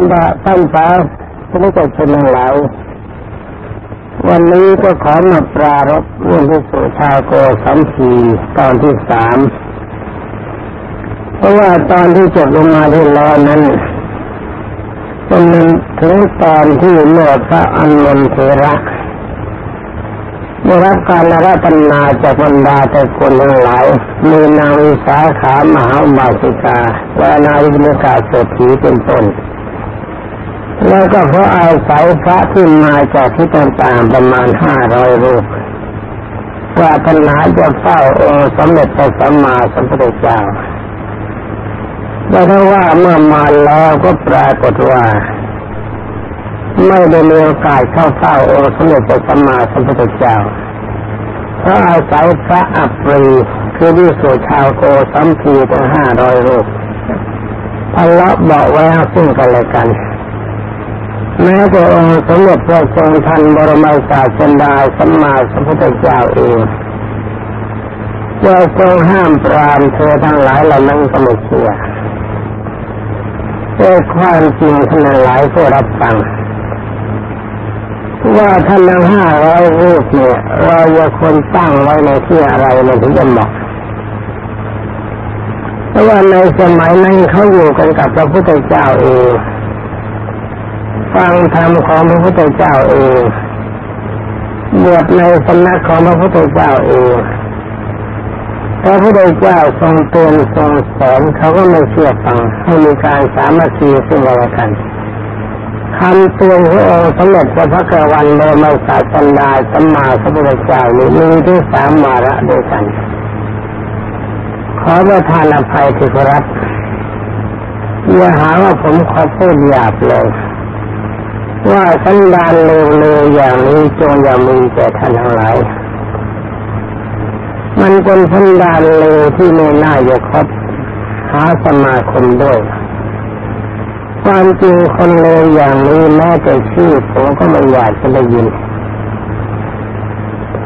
านบาท่านฟ้าพระนิกรชนทั้งหลายวันนี้ก็ขอมาปรารบเรื่องที่สุชาโกสัมพีตอนที่สามเพราะว่าตอนที่จบลงมาที่ล้วนั้นเป็นถึงตอนที่เมื่อพระอันนนเทระได้รับการรัตนาจากบรรดาแต่คนทั้งหลายมีนางวิสาขามหาอุบาสิกาและนาวินกาเศรษฐีเป็นต้น แล้วก็เพราะอาศัยพระที่มาจากที่ต่างๆประมาณห้าร้อยรูปปรารถนาจะเฝ้าองค์สมเด็จพระสัมมาสัมพุทธเจ้าแต่ถ้าว่าเมื่อมาแล้วก็ปรากฏว่า ไม่ได้มีโอกาสเข้าเฝ้าองค์สมเด็จพระสัมมาสัมพุทธเจ้าเพราะอาศัยพระอัปรีคือวิสุชาวโกสัมพีทั้งห้าร้อยรูปทะเลาะบอกไว้ซึ่งกันและกัน แม้แต่องค์สมเด็จพระทรงทันบรมศาสดาสัมมาสัมพุทธเจ้าเองจะทรงห้ามปรามเธอทั้งหลายเหล่านั้นก็ไม่เชื่อแต่ความจริงท่านหลายก็รับฟังว่าท่านทั้งห้าร้อยรูปเนี่ยเราจะควรตั้งไว้ในที่อะไรในถึงจะเหมาะเพราะว่าในสมัยนั้นเขาอยู่กันกับพระพุทธเจ้าเอง ฟังธรรมของพระพุทธเจ้าเองบวชในสำนักของพระพุทธเจ้าเองพระพุทธเจ้าทรงเตือนทรงสอนเขาก็ไม่เชื่อฟังให้มีการสามัคคีซึ่งกันและกันคำเตือนขององค์สมเด็จพระพักวันโลมาศาสดาสัมมาสัมพุทธเจ้านี้มีที่สามวาระด้วยกัน ขอประทานอภัยที่ครับอย่าหาว่าผมขอพูดหยาบเลย ว่าสันดานเลวๆอย่างนี้จงอย่ามีแก่ท่านทั้งหลาย มันเป็นสันดานเลวที่ไม่น่าจะคบหาสมาคมด้วย ความจริงคนเลวอย่างนี้แม้แต่ชื่อผมก็ไม่อยากจะได้ยิน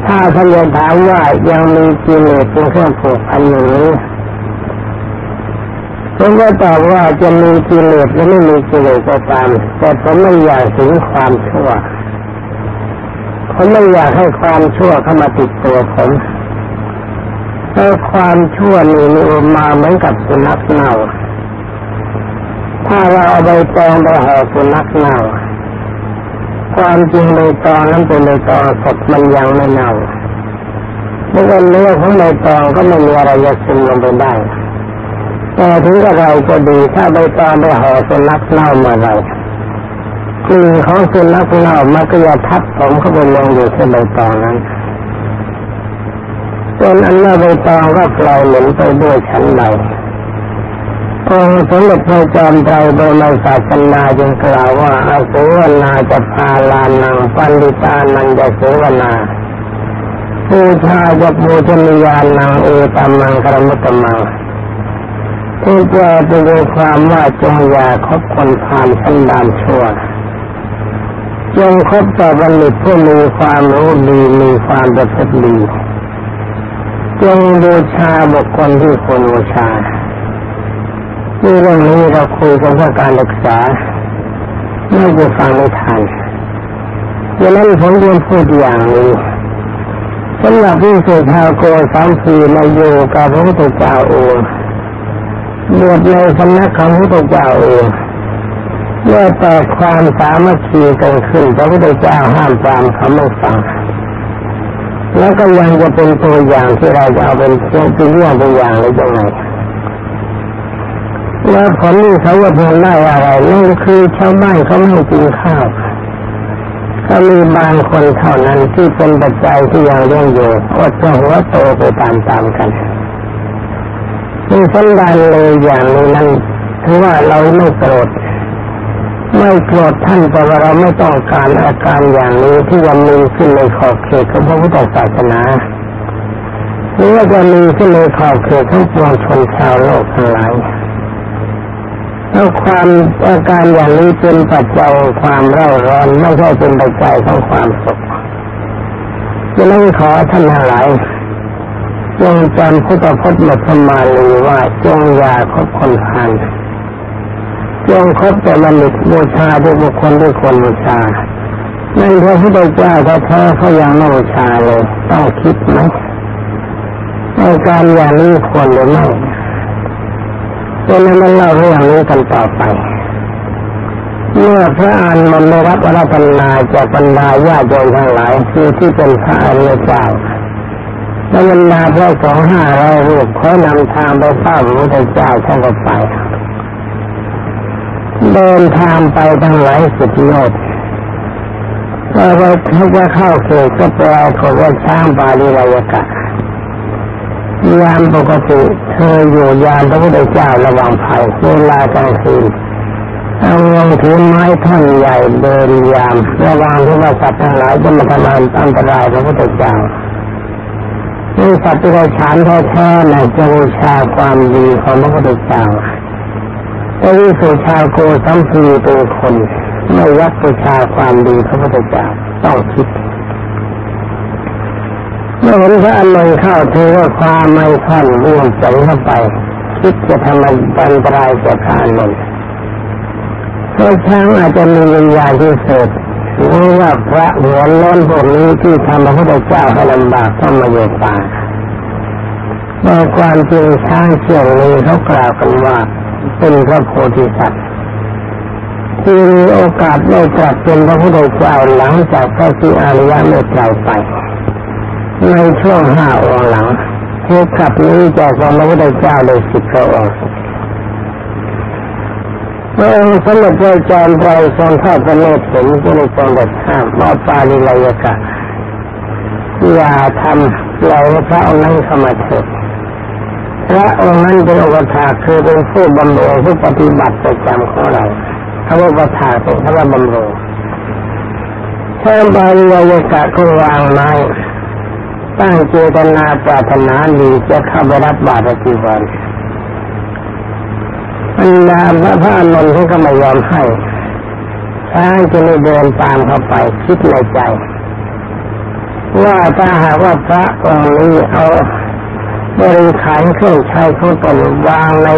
ถ้าท่านจะถามว่ายังมีกิเลสเป็นเครื่องผูกพันอย่างนี้ ผมก็ตอบว่าจะมีกิเลสหรือไม่มีกิเลสก็ตาม แต่ผมไม่อยากถึงความชั่วผมไม่อยากให้ความชั่วเข้ามาติดตัวผมเพราะความชั่วนี่มีมาเหมือนกับสุนัขเน่า ถ้าเราเอาใบตองไปห่อสุนัขเน่า ความจริงใบตองนั้นเป็นใบตองสดมันยังไม่เน่าเมื่อเนื้อของใบตองก็ไม่มีอะไรจะซึมลงไปได้ แต่ถึงกระไรก็ดีถ้าใบตองไปห่อสุนัขเน่าเมื่อไรกลิ่นของสุนัขเน่ามันก็จะทับผมเข้าไปลงอยู่ที่ใบตองนั้นจนอันนั้นใบตองก็กลายเหม็นไปด้วยชั้นใดองค์สมเด็จพระจอมไตรบรมศาสนาจึงกล่าวว่าอาสุวนาจะพาลานังปันดิตานังจะสุวนาผู้ชาจะปูชนียานังเอตามังกรมุตมัง ผู้แปลเป็นความว่าจงอย่าคบคนผ่านสันดานชั่วจงคบแต่บัณฑิตผู้มีความรู้ดีมีความประพฤติดีจงบูชาบุคคลที่ควรบูชาที่เรื่องนี้เราคุยกันเพื่อการศึกษาไม่จะฟังไม่ทันดังนั้นผมเรียนพูดอย่างนี้สำหรับที่สุชาวโกสามปีมาอยู่กับพระพุทธเจ้าอง บวชในสำนักของพระพุทธเจ้าเองเมื่อแต่ความสามัคคีกันขึ้นพระพุทธเจ้าห้ามปรามเขาไม่ฟังแล้วก็ยังจะเป็นตัวอย่างที่เราจะเอาเป็นเป็นเรื่องตัวอย่างหรือยังไงแล้วผลที่เขาว่าเพิ่ได้อะไรนั่นคือชาวบ้านเขาไม่กินข้าวก็มีบางคนเท่านั้นที่เป็นปัจจัยที่ยังเลี้ยงอยู่อดจะหัวโตไปตามๆกัน มีสันดานเลยอย่างนี้นั้นถือว่าเราไม่โกรธไม่โกรธท่านแต่ว่าเราไม่ต้องการอาการอย่างนี้ที่จะมีขึ้นในขอบเขตของพระพุทธศาสนาหรือว่าจะมีขึ้นในขอบเขตของปวงชนชาวโลกทั้งหลายแล้วความอาการอย่างนี้เป็นปัจจัยความเร่าร้อนไม่ใช่เป็นปัจจัยของความสุขจะนั่งขอท่านทั้งหลาย จงจำพุทธพจน์บทมาลีว่าจงอย่าคบคนพานจงคบแต่บัณฑิตบูชาด้วยบุคคลด้วยคนบูชานั่นพระพุทธเจ้าแท้ๆเขายังไม่บูชาเลยต้องคิดไหมในการอย่างนี้ควรหรือไม่เป็นนั้นเล่าเรื่องนี้กันต่อไป เมื่อพระอานมันได้รับอรัตนาจากบรรดาญาโยมทั้งหลายคือที่เป็นพระอริยเจ้า และบรรดาพระสองห้าร้อยรูปเขานำทางไปเฝ้าพระพุทธเจ้าท่านก็ไปเดินทางไปทั้งหลายสิบโยชน์ว่าเราเขาจะเข้าเขตก็แปลเขาว่าช้างบาลีรายกะยามปกติเธออยู่ยามพระพุทธเจ้าระวังภัยเวลากลางคืนเอาวงถือไม้ท่อนใหญ่เดินยามระวังที่ว่าสัตว์ทั้งหลายจะมาทำลายอันตรายพระพุทธเจ้า นี่สัตว์ที่เราฉานแท้ๆนะจะบูชาความดีของพระพุทธเจ้าแต่วิสุชาโกสัมพีเป็นคนไม่ยักบูชาความดีพระพุทธเจ้าต้องคิดเมื่อเห็นพระอนุนเข้าเธอก็ความไม่ท่อนร่วมใจเข้าไป คิดจะทำอันตรายแก่พระอนุนเพราะช้างอาจจะมีวิญญาณที่เสด รือว่าพระหัวล้นพวกนี้ที่ทำพระพุทธเจ้าให้ลำบากต้องมาอยู่ป่าแต่ความจริงช้างเชือกนี้เขากล่าวกันว่าเป็นพระโพธิสัตว์ที่มีโอกาสได้ตรัสเป็นพระพุทธเจ้าหลังจากพระสิอาริยะเมื่อไกลไป ในช่วงห้าองค์หลังเทศขับนี้จากพระพุทธเจ้าเลยสิบพระองค์ พระองค์สมเด็จพระจอมไตรทรงทอดพระเนตรเห็นก็เลยทรงบัดห้ามว่าปาลิลายกะอย่าทำเราพระองค์นั้นเข้ามาเถิดพระองค์นั้นเป็นอุปถาคือเป็นผู้บำเพ็ญผู้ปฏิบัติประจำของเราคำว่าอุปถาเป็นคำว่าบำเพ็ญถ้าบาลียกะก็วางไม้ตั้งเจตนาปรารถนาดีจะเข้าไปรับบาตรจีวรบรร ดาพระพระนนท์เขาก็ไม่ยอมให้ช้างจะไม่เดินตามเข้าไปคิดในใจ ว่าถ้าหากว่าพระองค์นี้เอาบริขารเครื่องใช้ของตนวางใน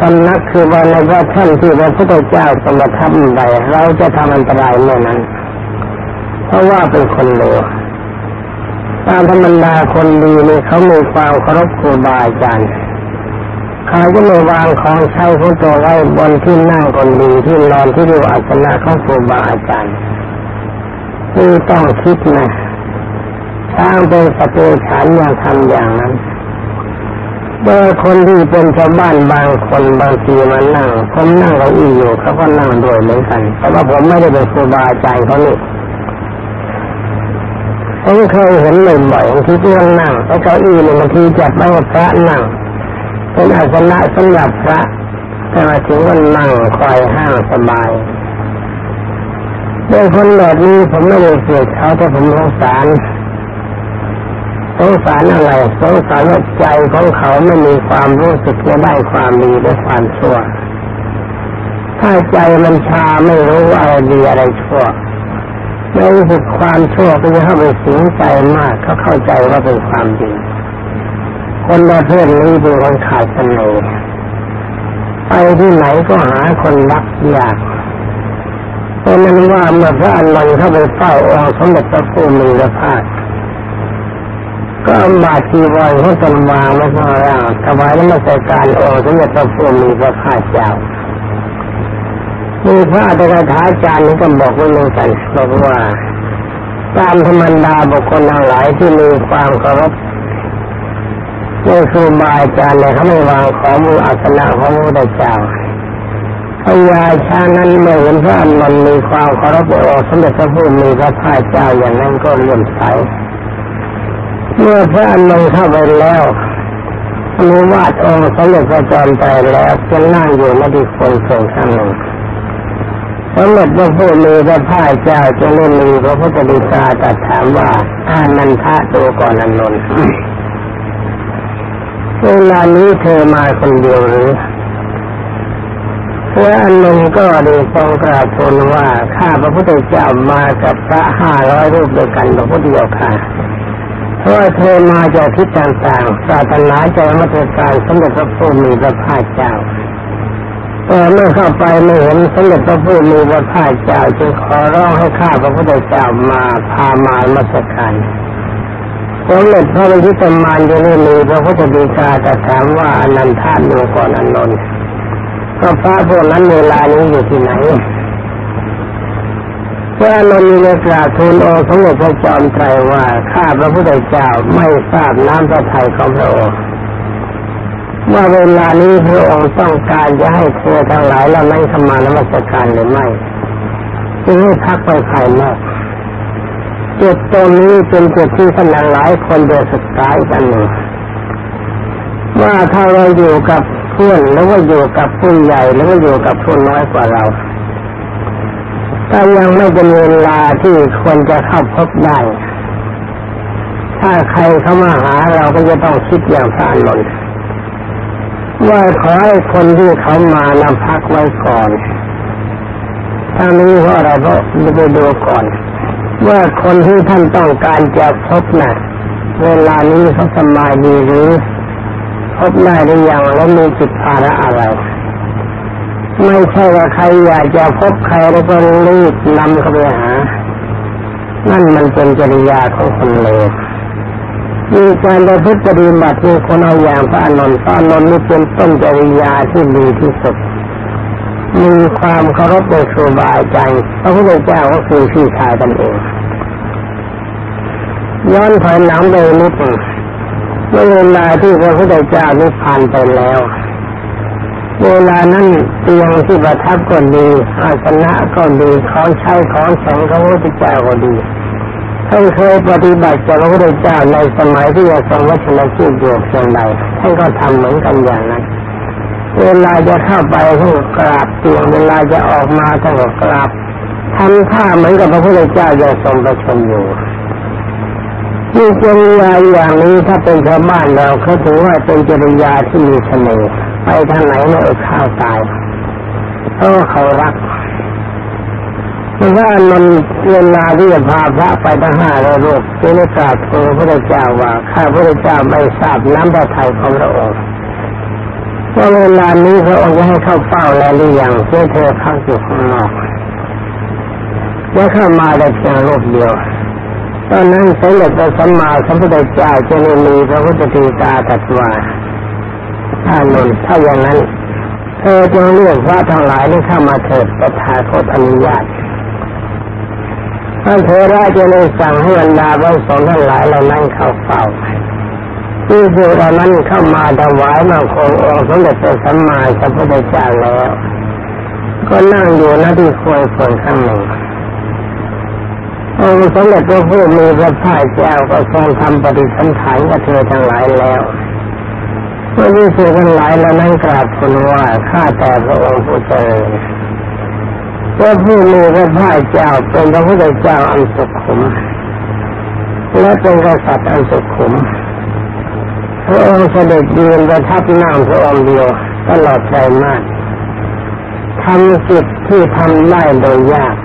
สำนักคือว่าในว่าท่านที่พระพุทธเจ้าสมทับไปเราจะทำอันตรายเมื่อนั้น เพราะว่าเป็นคนเลวตามธรรมดาคนดีนี่เขามีความเคารพครูบาอาจารย์ เขาจะไม่วางของใช้ของตัวไว้บนที่นั่งคนดีที่นอนที่เรียกอาสนะของครูบาอาจารย์นี่ต้องคิดนะสร้างเป็นสติฉันอย่างทำอย่างนั้นเมื่อคนที่เป็นชาวบ้านบางคนบางทีมานั่งผมนั่งเก้าอีอยู่เขาก็นั่งด้วยเหมือนกันแต่ว่าผมไม่ได้เป็นครูบาอาจารย์เขานี่ผมเคยเห็นบ่อยๆที่เรื่องนั่งแล้วเก้าอี้เนี่ยบางทีจัดไม่พระนั่ง เป็นอาสนะสำหรับพระแต่มาถึงวันนั่งคอยห้างสบายเป็นคนแบบนี้ผมไม่ได้เสียเขาแต่ผมสงสารสงสารอะไรสงสารว่าใจของเขาไม่มีความรู้สึกจะได้ความดีและความชั่ว ถ้าใจมันชาไม่รู้ว่าอะไรดีอะไรชั่วไม่รู้สึกความชั่วก็จะเข้าไปสิงใจมากเขาเข้าใจว่าเป็นความดี คนประเภทนี้เป็นคนขาดเสน่ห์ไปที่ไหนก็หาคนรักยากเพราะนั้นว่าเมื่อพระอนุนเข้าไปเฝ้าองค์สมเด็จพระพุทธมีพระภาคก็บาทีวอยเขาตนวางไว้ข้างล่างถวายน้ำมันการองค์สมเด็จพระพุทธมีพระภาคเจ้ามีพระอัตถกถาจารย์นี่ก็บอกไว้เหมือนกันบอกว่าตามธรรมดาบุคคลทั้งหลายที่มีความเคารพ นี่คือบาอาจารย์เนี่ยเขาไม่วางของมืออัสนะของพระพุทธเจ้าพญาชานั้นเมื่อเห็นพระอมันมีความเคารพโอสมเด็จพระพุทธมีพระพายเจ้าอย่างนั้นก็เลื่อมใสเมื่อพระอนุเข้าไปแล้วอนุวาดองค์สมเด็จพระจอมไตรแล้วจะนั่งอยู่ไม่ดีคนส่งข้างหนึ่งสมเด็จพระพุทธมีพระพายเจ้าจะเล่นมีพระพุทธดีกาตัดถามว่าอานันทะตัวก่อนอนุน เวลานี้เธอมาคนเดียวหรือพระอนุนก็ได้ทรงกราบทูลว่าข้าพระพุทธเจ้ามากับพระห้าร้อยรูปด้วยกันพระพุทธเดียวค่ะเพราะเธอมาจากทิศต่างๆศาสนาจะมัตการสมเด็จพระพุทธมีพระภาคเจ้าแต่เมื่อเข้าไปไม่เห็นสมเด็จพระพุทธมีพระภาคเจ้าจึงขอร้องให้ข้าพระพุทธเจ้ามาพามามาสการ สมเด็จพระวิชิตมารยังไม่มีพระพุทธดีกาแต่ถามว่าอนันทานูก่อนอนนท์ก็พระพวกนั้นเวลานี้อยู่ที่ไหนพระอนนท์มีกราบทูลองค์สมเด็จพระจอมไตรว่าข้าพระพุทธเจ้าไม่ทราบน้ำพระทัยของพระองค์ว่าเวลานี้พระองค์ต้องการจะให้เธอทั้งหลายแล้วไม่เข้ามานมัสการหรือไม่จึงให้พักไปภายนอก จุดตรงนี้เป็นจุดที่ขนาดหลายคนเดือดสุดท้ายกันหนึ่งว่าถ้าเราอยู่กับเพื่อนหรือว่าอยู่กับผู้ใหญ่หรือว่าอยู่กับผู้น้อยกว่าเราถ้ายังไม่เป็นเวลาที่ควรจะเข้าพบได้ ถ้าใครเข้ามาหาเราก็จะต้องคิดอย่างพระนนท์ว่าขอให้คนที่เขามานำพักไว้ก่อนถ้านี้เพราะอะไรเพราะไปดูก่อน ว่าคนที่ท่านต้องการจะพบนะ่ะ เวลานี้เขาสบายดีหรือ พบได้หรือยังแล้วมีจิตภาระอะไรไม่ใช่ว่าใครอยากจะพบใครแล้วก็รีบนำเขาไปหา นั่นมันเป็นจริยาของคนเลวมีการประพฤติปฏิบัติมีคนเอาอย่างพระอนุนพระอนุนนี่เป็นต้นจริยาที่ดีที่สุด มีความเคารพในครูบาอาจารย์พระพุทธเจ้าก็คือพี่ชายกันเอง ย้อนถอยหลังไปนิดหนึ่งเมื่อเวลาที่พระพุทธเจ้านิพพานไปแล้ว เวลานั้นเตียงที่ประทับก็ดีอาสนะก็ดีของใช้ของแข็งของพระพุทธเจ้าก็ดีท่านเคยปฏิบัติกับพระพุทธเจ้าในสมัยที่ยังทรงวัชรชีพอยู่เพียงใดท่านก็ทำเหมือนกันอย่างนั้น เวลาจะเข้าไปท่านกราบเตียงเวลาจะออกมาท่านก็กราบทำท่าเหมือนกับพระพุทธเจ้ายังทรงประชมอยู่นี่จริยาอย่างนี้ถ้าเป็นชาวบ้านเราเขาถือว่าเป็นจริยาที่มีเสน่ห์ไปทางไหนไม่อดข้าวตายเพราะเขารักเพราะว่ามันเวลาที่จะพาพระไปทั้งห้าร้อยรูปจึงได้กราบทูลพระเจ้าว่าข้าพระเจ้าไม่ทราบน้ำพระทัยของพระองค์ ว่าเวลานี้พระองค์ให้เข้าเฝ้าแล้วหรือยังเพื่อเธอพักอยู่ข้างนอกแล้วเข้ามาได้เพียงรูปเดียวตอนนั้นสมเด็จพระสัมมาสัมพุทธเจ้าจะมีพระพุทธตีตาตรัสว่าถ้านนถ้าอย่างนั้น เธอจงเรียกพระทั้งหลายนี้เข้ามาเถิดประทาโคตอนุญาตท่านเทระจะเลยสั่งให้บรรดาพระสงฆ์ทั้งหลายเหล่านั้นเข้าเฝ้า ที่ผู้เหล่านั้นเข้ามาถวายมาคงองค์สมเด็จพระสัมมาสัมพุทธเจ้าแล้ว ก็นั่งอยู่หน้าที่ควรส่วนข้างหนึ่งองค์สมเด็จพระผู้มีพระภาคเจ้าก็ทรงทำปฏิสันฐานกับเธอทั้งหลายแล้วเมื่อที่สุทั้งหลายแล้วนั้นกราบทูลว่าข้าแต่พระองค์ผู้เจริญว่าผู้มีพระภาคเจ้าเป็นพระพุทธเจ้าอันสุขุมและเป็นกษัตริย์อันสุขุม พระองค์เสด็จยืนประทับนั่งพระองค์เดียวตลอดใจมากทำกิจที่ทำได้โดยยาก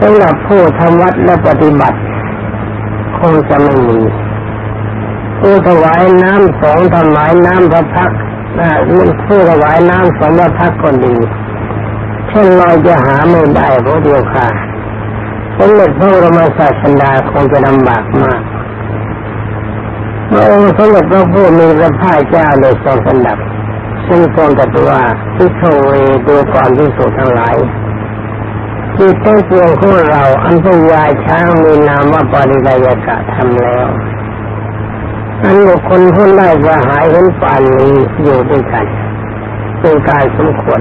สำหรับผู้ทำวัดและปฏิบัติ คงจะไม่มีผู้ถวายน้ำสองถวายน้ำพระพักผู้ถวายน้ำสองพระพักก็ดีเช่นเราจะหาไม่ได้เพราะเดียวค่ะสมเด็จพระบรมศาสดาคงจะลำบากมาก พระองค์สมเด็จพระผู้มีพระภาคเจ้าเลยทรงสนับซึ่งทรงตรัสว่าที่โชเวดูก่อนที่สุดทั้งหลายจิตตั้งปวงของเราอันพยาช้างมีนามว่าปริยยกะทำแล้ว อันบุคคลพ้นได้จะหายเห็นป่านนี้อยู่ด้วยกันเป็นการสมควร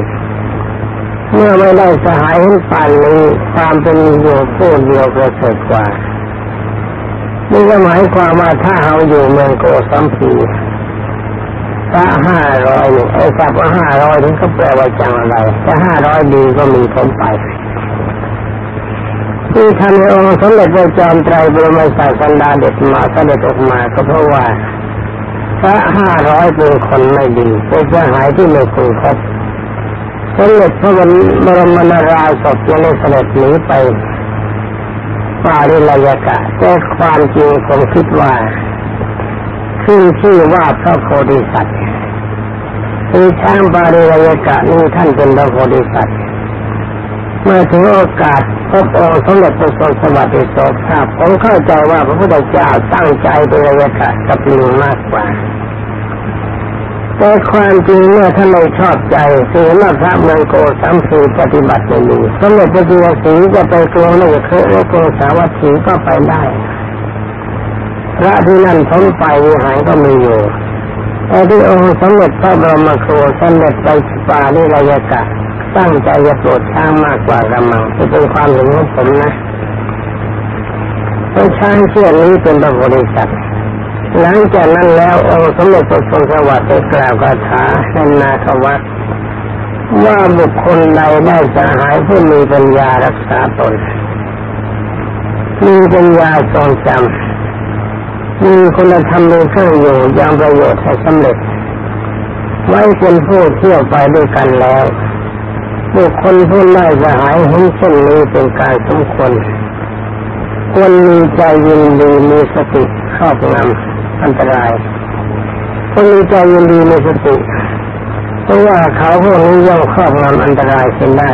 เมื่อไม่ได้สหายเห็นป่านนี้ความเป็นอยู่ผู้เดียวประเสริฐกว่า นี่ก็หมายความว่าถ้าเราอยู่เมืองโกสัมพีถ้าห้าร้อยไอ้สับว่าห้าร้อยถึงก็แปลว่าจังอะไรถ้าห้าร้อยดีก็มีผลไปที่ทำให้องค์สมเด็จพระจอมไตรบรมศาสดาเด็ดมาเสด็จออกมาก็เพราะว่าพระห้าร้อยเป็นคนไม่ดีเป็นเสหายที่ไม่คุยครบสมเด็จพระบรมนาราศพยังได้เสด็จหนีไป ปาริลยกะแต่ความจริงผมคิดว่าขึ้นชื่อว่าพระโพธิสัตว์คือช้างบาลีรยกะนี่ท่านเป็นพระโพธิสัตว์เมื่อถึงโอกาสพบองค์สมเด็จพระสัสวัสดิโสภาพผมเข้าใจว่าพระพุทธเจ้าตั้งใจเป็นรยกะกับลิงมากกว่า แต่ความจริงเมื่อท่านไม่ชอบใจคือว่าพระเมืองโกสัมพีปฏิบัติไม่ดีสมเด็จพระจิวสีจะไปกลัวไม่เคยและกสาวัตถีก็ไปได้ พระที่นั่นพ้นไปวิหารก็มีอยู่แต่ที่องค์สมเด็จพระบรมครูสมเด็จไปป่านิรยกะตั้งใจจะโปรดช้างมากกว่ากระมังจะเป็นความเห็นของผมนะเพราะช้างเชื่อนี้เป็นบริษัท หลังจากนั้นแล้วองค์สมเด็จพระทรงสวัสดิ์ได้กล่าวคาถาในนาควัตว่าบุคคลใดได้สหายผู้มีปัญญารักษาตน มีปัญญาทรงจำมีคุณธรรมในเครื่องอยู่ยังประโยชน์ให้สำเร็จ ไว้เป็นผู้เที่ยวไปด้วยกันแล้ว บุคคลผู้ได้สหายเห็นเช่นนี้เป็นการสมควรควรมีใจยินดีมีสติครอบงำ อันตรายคนมีใจยินดีในสติเพราะว่าเขาพวกนี้ย่อมครอบงำอันตรายเช่นได้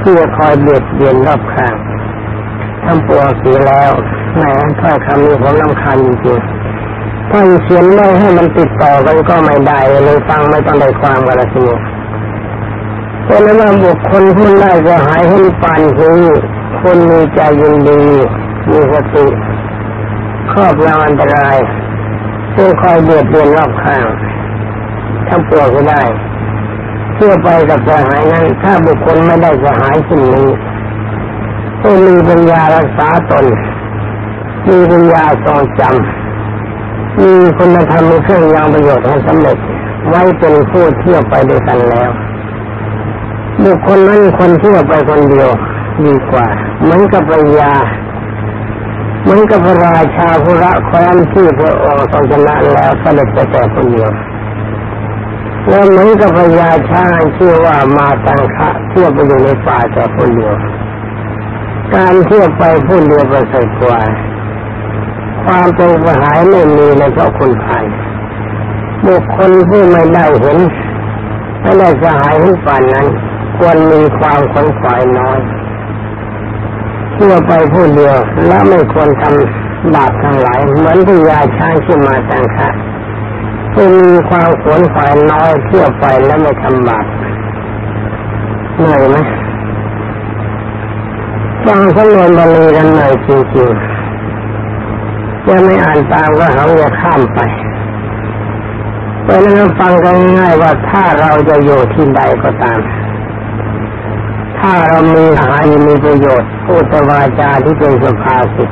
เพื่อคอยเบียดเบียนรอบข้างทำปวงสียแล้วแหมถ้อยคำนี้ผมลำคาญจริงๆถ้าเขียนไม่ให้มันติดต่อกันก็ไม่ได้เลยฟังไม่ต้องได้ความกันละทีเพราะนั้นบุคคลผู้ได้จะหายให้ปานคือคนมีใจยินดีมีสติครอบงำอันตราย ผู้คอยเบียดเบียนรอบข้างทำตัวก็ได้เพื่อไปกับสหายนั้น ถ้าบุคคลไม่ได้สหายสิ่งนี้ผู้มีปัญญารักษาตน มีปัญญาทรงจำมีคุณธรรมมีเครื่องยังประโยชน์ให้สำเร็จไว้เป็นผู้เที่ยวไปด้วยกันแล้วบุคคลนั้นคนเที่ยวไปคนเดียวดีกว่าเหมือนกับปัญญา เหมือนกับพระราชาภระแคว้นที่พระองค์ทรงชนะแล้วเสด็จไปแต่คนเดียวแล้วเหมือนกับพญาช้างชื่อว่ามาตังคะเที่ยวไปอยู่ในป่าแต่คนเดียวการเที่ยวไปผู้เดียวประเสริฐกว่า ความเป็นสหายไม่มีในเพราะคนภายบุคคลที่ไม่ได้เห็นไม่ได้สหายให้ป่านนั้น ควรมีความขนขวายน้อย เที่ยวไปผู้เดียวและไม่ควรทำบาปทั้งหลายเหมือนที่ยาช้างที่มาจังคะผู้มีความขวนขวายน้อยเที่ยวไปแล้วไม่ทำบาปเหนื่อยไหมฟังสำนวนบาลีกันหน่อยจริงๆจะไม่อ่านตามก็เขาจะข้ามไปเพราะนั้นฟังกันง่ายว่าถ้าเราจะอยู่ที่ใดก็ตาม ถ้าเรามีหายมีประโยชน์พูดตวาจาที่เป็นสุภาษิต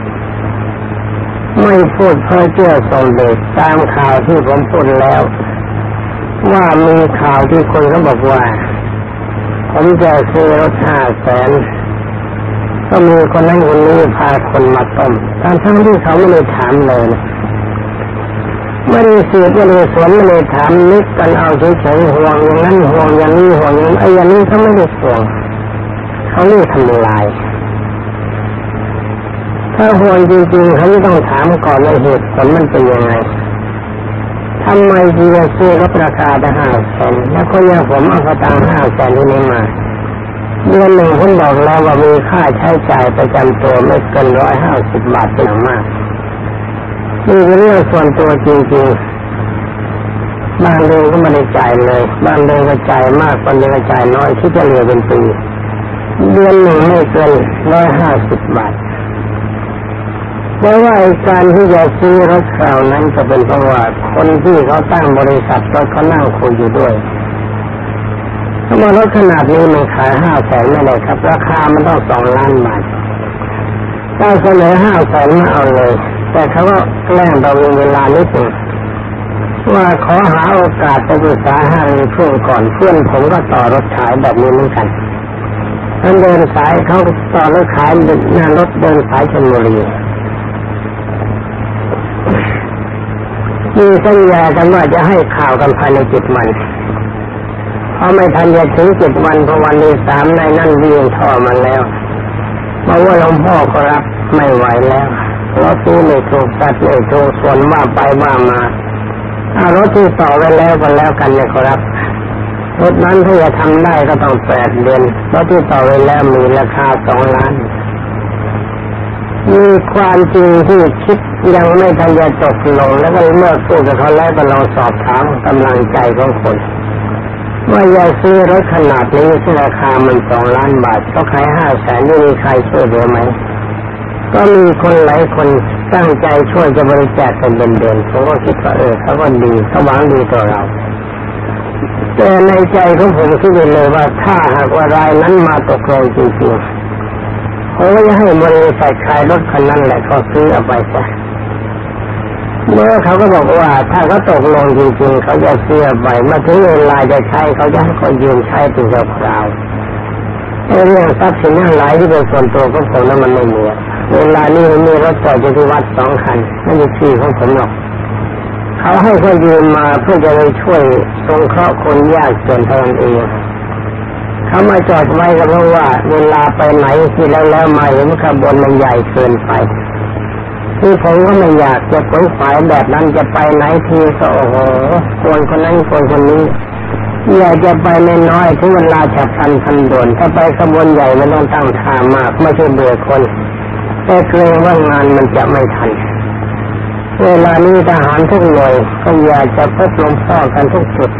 ไม่พูดเพ้อเจ้อส่งเดชตามข่าวที่ผมพูดแล้ว ว่ามีข่าวที่คนเขาบอกว่า ผมจะซื้อรถห้าแสนก็มีคนนั้นคนนี้พาคนมาต้มทั้งทั้งที่เขาไม่ได้ถามเลยไม่ได้เสียไม่ได้สวนไม่ได้ถามนึกกันเอาเฉยๆห่วงอย่างนั้นห่วงอย่างนี้ห่วงอย่างนี้ไอ้อย่างนี้เขาไม่ได้ห่วง เขาเรียกทำลาย ถ้าห่วงจริงๆเขาต้องถามก่อนว่าเหตุผลมันเป็นยังไงทำไมจีวซื้อรถราคาได้ห้าแสนแล้วก็ยังผมเอากระตังห้าแสนที่นี้มาเดือนหนึ่งผมบอกแล้วว่ามีค่าใช้จ่ายประจำตัวไม่เกินร้อยห้าสิบบาทเป็นมากนี่เป็นเรื่องส่วนตัวจริงๆบางเดือนก็ไม่ได้จ่ายเลยบางเดือนก็จ่ายมากบางเดือนก็จ่ายน้อยที่จะเหลือเป็นปี เดือนหนึ่งไม่เกินร้อยห้าสิบบาทเพราะว่าการที่จะซื้อรถคราวนั้นจะเป็นเพราะว่าคนที่เขาตั้งบริษัทรถเขานั่งคุยอยู่ด้วยถ้ามารถขนาดนี้มันขายห้าแสนไม่ได้ครับ ราคามันต้องสองล้านบาทถ้าเสนอห้าแสนไมาเอาเลย แต่เขาก็แกล้งเราเวลานิดหนึ่งว่าขอหาโอกาสไปปรึกษาให้เพื่อนก่อนเพื่อนผมก็ต่อรถขายแบบนี้เหมือนกัน ท่านเดินสายเขาต่อรถขายหน้ารถเดินสายชลบุรีมีสัญญากันว่าจะให้ข่าวกันภายในจ็ดวันเพอไม่ทันจะถึงจ็ดวันพอวันที่สามในนั่นวิ่งท่อมาแล้วเพราะว่าหลวงพ่อก็รับไม่ไหวแล้วรถตู้ไม่ถูกตัดไม่ถูกส่วนว่าไปว่ามาอารถที่ต่อไว้แล้วก็แล้วกันเลยครับ รถนั้นถ้าจะทำได้ก็ต้องแปดเดือนรถที่ต่อไปแล้วมีราคาสองล้านมีความจริงที่คิดยังไม่ทันจะจบลงแล้วก็เมื่อพูดกับเขาแล้วก็ลองสอบถามกำลังใจของคนว่าอยากซื้อรถขนาดนี้ที่ราคามันสองล้านบาทเขาขายห้าแสนนี่มีใครช่วยเหลือไหมก็มีคนหลายคนตั้งใจช่วยจะบริจาคกันเดือนๆผมก็คิดว่าเออเขาก็ดีเขาหวังดีต่อเรา แต่ในใจของผมคิดเลยว่าถ้าหากว่ารายนั้นมาตกลงจริงๆผมก็จะให้บริษัทขายรถคันนั้นแหละเขาซื้อเอาไปซะเมื่อเขาก็บอกว่า ถ้าเขาตกลงจริงๆเขาจะเสื้อใบมาถึงเวลาจะใช้เขาจะให้คนยืมใช้เป็นคราวเรื่องทรัพย์สินทั้งหลายที่เป็นส่วนตัวของผมนั้นมันไม่มีเวลานี้มันมีรถจอดอยู่ที่วัดสองคันไม่ใช่ที่ของผมหรอก เขาให้เขายืมมาเพื่อจะไปช่วยสงเคราะห์คนยากจนเท่านั้นเองเขามาจอดไว้ก็เพราะว่าเวลาไปไหนที่แล้วแล้วมาเห็นขบวนมันใหญ่เกินไปคือผมก็ไม่อยากจะขนขวายแบบนั้นจะไปไหนทีก็โอ้โหคนคนนั้นคนคนนี้อยากจะไปเล็น้อยถึงเวลาฉับพันพันโดนถ้าไปขบวนใหญ่มันต้องตั้งท่ามากไม่ใช่เบื่อคน แต่เกรงว่างานมันจะไม่ทัน เวลานี้ทหารทุกหน่วยก็อยากจะพบหลวงพ่อกันทุกจุด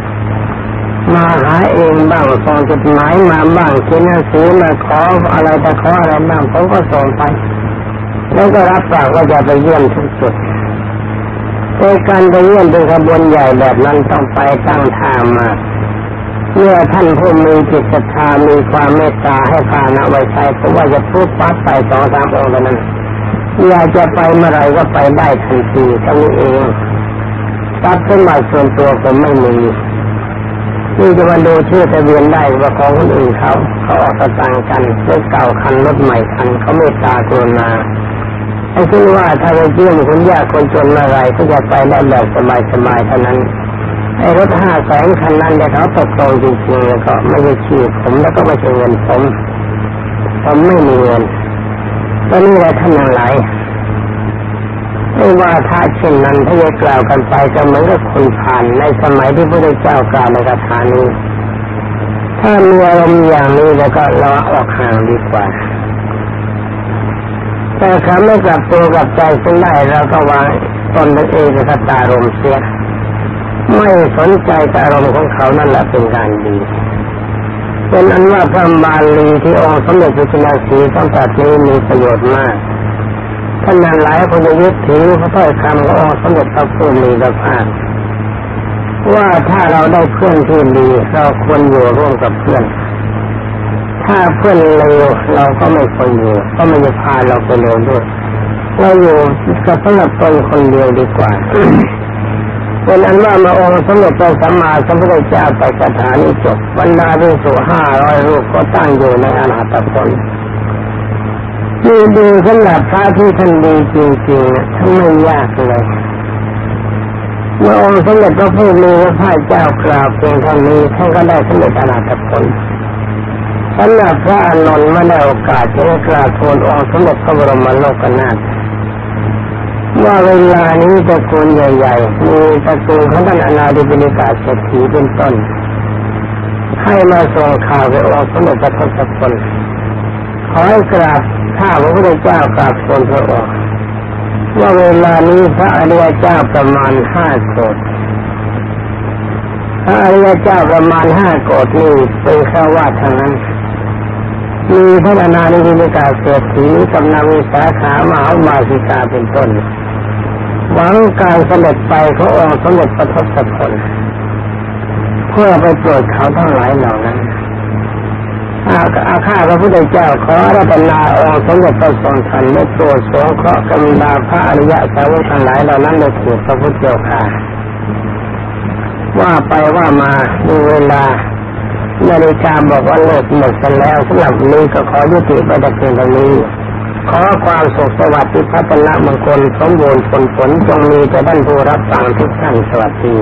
มาหาเองบ้างส่งจดหมายมาบ้างเขียนหนังสือมาขออะไรแต่ขออะไรบ้างผมก็ส่งไป แล้วก็รับปากว่าจะไปเยี่ยมทุกจุดแต่การไปเยี่ยมเป็นขบวนใหญ่แบบนั้นต้องไปตั้งท่ามาเมื่อท่านผู้มีจิตศรัทธามีความเมตตาให้พาณไว้ใช้เพราะว่าจะพูดปั๊บไปสองสามองค์นั้น อยากจะไปเมื่อไรก็ไปได้ทันทีเท่านี้เองทรัพย์สมบัติส่วนตัวผมไม่มีนี่จะมาดูชื่อทะเบียนได้ว่าของคนอื่นเขาเขาออกตางกันรถเก่าคันรถใหม่คันเขาเมตตากรุณาไอ้คิดว่าถ้าเราเยี่ยมคนยากคนจนอะไรก็จะไปได้แบบสบายๆเท่านั้นไอ้รถห้าแสนคันนั้นเนี่ยเขาตกลงจริงๆแล้วก็ไม่ใช่ชื่อผมแล้วก็ไม่ใช่เงินผมผมไม่มีเงิน ตอนนี้แหละท่านทั้งหลายไม่ว่าถ้าเช่นนั้นถ้าจะกล่าวกันไปก็เหมือนกับคนผ่านในสมัยที่พระเจ้ากล่าวในคาถานี้ถ้ามีอารมณ์อย่างนี้แล้วก็เราออกห่างดีกว่า แต่เขาไม่กลับตัวกลับใจเส้นได้เราก็วางตนเองกับตารมเสียไม่สนใจอารมณ์ของเขานั่นแหละเป็นการดี เป็นอันว่าพระบาลีที่องค์สมเด็จพระจินสีต้องตัดนี้มีประโยชน์มากท่านนั้นหลายคนจะยึดถือพระถ้อยคำขององค์สมเด็จพระพุทธมีพระภาคว่าถ้าเราได้เพื่อนที่ดีเราควรอยู่ร่วมกับเพื่อน ถ้าเพื่อนเลวเราก็ไม่ควรอยู่ก็ไม่จะพาเราไปเลวด้วยเราอยู่กับพระตนคนเดียวดีกว่า เป็นอันว่ามาองค์สมเด็จพระสัมมาสัมพุทธเจ้าไปสถานีจบบรรดาภิกษุห้าร้อยรูปก็ตั้งอยู่ในอนาตผลดูดูสำหรับพระที่ท่านดีจริงๆท่านไม่ยากเลยเมื่อองค์สมเด็จพระพุทธมีพระเจ้ากล่าวเพียงเท่านี้ท่านก็ได้สำเร็จอนาตผลสำหรับพระอานนท์ไม่ได้โอกาสจะกราบทูลองค์สมเด็จพระบรมโลกนาถ ว่าเวลานี้ตระกูลใหญ่ๆ มีตระกูลของท่านอนาดิบินิกาเศรษฐีเป็นต้น ให้มาส่งข่าวไปองค์สมเด็จพระทศพลขอให้กราบข้าพระพุทธเจ้ากราบทูลพระองค์ว่าเวลานี้พระอริยเจ้าประมาณห้าโกดพระอริยเจ้าประมาณห้าโกดนี่เป็นข้าวาทางนั้น มีพระนานิมิกาเศรษฐีกำนังวิสาขามหามาสิกาเป็นต้น หวังการสำเร็จไปเขาองค์สำเร็จประทศพลเพื่อไปโปรดเขาทั้งหลายเหล่านั้นอาข้าพระพุทธเจ้าขอรัตนาองค์สมเด็จพระทรงทันได้โปรดสงเคราะห์กำลาพระอริยะสาวกทั้งหลายเหล่านั้นได้ถูกพระพุทธเจ้าค่ะ ว่าไปว่ามาดูเวลานาฬิกาบอกว่าเลิกหมดกันแล้วสำหรับนี้ก็ขอยุติไปแต่เพียงเท่านี้ ขอความสุขสวัสดิ์พัฒนามงคลสมบูรณ์ผลผลจงมีแต่ท่านผู้รับฟังทุกท่านสวัสดี